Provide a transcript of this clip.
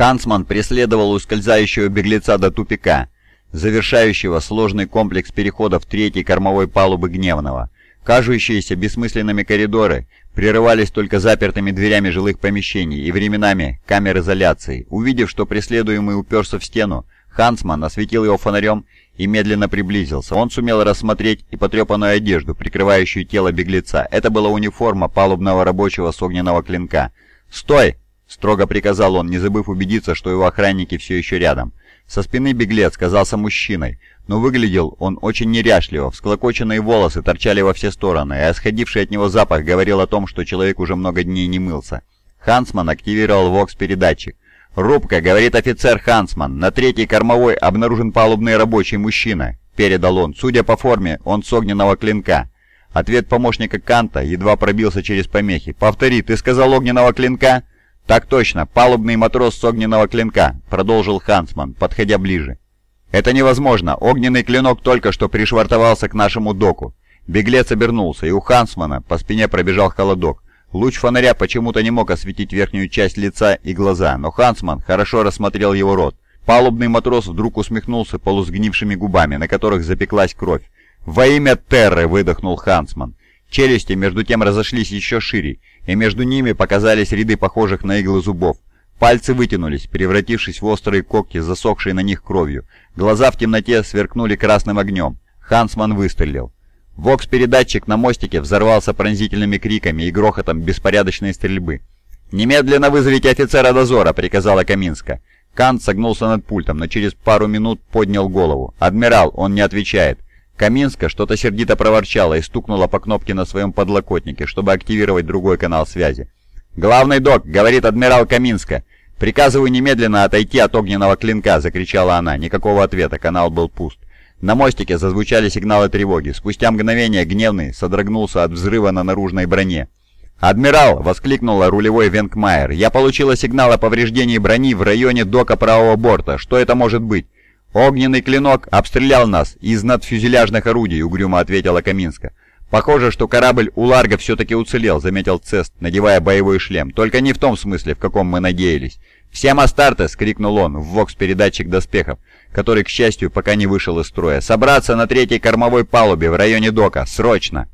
Хансман преследовал ускользающего беглеца до тупика, завершающего сложный комплекс переходов третьей кормовой палубы Гневного. Кажущиеся бессмысленными коридоры прерывались только запертыми дверями жилых помещений и временами камер изоляции. Увидев, что преследуемый уперся в стену, Хансман осветил его фонарем и медленно приблизился. Он сумел рассмотреть и потрепанную одежду, прикрывающую тело беглеца. Это была униформа палубного рабочего с огненного клинка. «Стой!» — строго приказал он, не забыв убедиться, что его охранники все еще рядом. Со спины беглец казался мужчиной, но выглядел он очень неряшливо, всклокоченные волосы торчали во все стороны, а исходивший от него запах говорил о том, что человек уже много дней не мылся. Хансман активировал ВОКС-передатчик. «Рубка», — говорит офицер Хансман, — «на третьей кормовой обнаружен палубный рабочий мужчина», — передал он. «Судя по форме, он с огненного клинка». Ответ помощника Канта едва пробился через помехи. «Повтори, ты сказал огненного клинка?» «Так точно, палубный матрос с огненного клинка», — продолжил Хансман, подходя ближе. «Это невозможно. Огненный клинок только что пришвартовался к нашему доку». Беглец обернулся, и у Хансмана по спине пробежал холодок. Луч фонаря почему-то не мог осветить верхнюю часть лица и глаза, но Хансман хорошо рассмотрел его рот. Палубный матрос вдруг усмехнулся полусгнившими губами, на которых запеклась кровь. «Во имя Терры!» — выдохнул Хансман. Челюсти между тем разошлись еще шире, и между ними показались ряды похожих на иглы зубов. Пальцы вытянулись, превратившись в острые когти, засохшие на них кровью. Глаза в темноте сверкнули красным огнем. Хансман выстрелил. Вокс-передатчик на мостике взорвался пронзительными криками и грохотом беспорядочной стрельбы. «Немедленно вызовите офицера дозора», — приказала Каминска. Кант согнулся над пультом, но через пару минут поднял голову. «Адмирал, он не отвечает». Каминска что-то сердито проворчала и стукнула по кнопке на своем подлокотнике, чтобы активировать другой канал связи. «Главный док», — говорит адмирал Каминска. «Приказываю немедленно отойти от огненного клинка», — закричала она. Никакого ответа, канал был пуст. На мостике зазвучали сигналы тревоги. Спустя мгновение Гневный содрогнулся от взрыва на наружной броне. «Адмирал!» — воскликнула рулевой Венкмайер. «Я получила сигнал о повреждении брони в районе дока правого борта. Что это может быть?» «Огненный клинок обстрелял нас из надфюзеляжных орудий», — угрюмо ответила Каминска. «Похоже, что корабль у Ларга все-таки уцелел», — заметил Цест, надевая боевой шлем. «Только не в том смысле, в каком мы надеялись». «Всем Астартес!» — крикнул он в вокс-передатчик доспехов который, к счастью, пока не вышел из строя. «Собраться на третьей кормовой палубе в районе дока! Срочно!»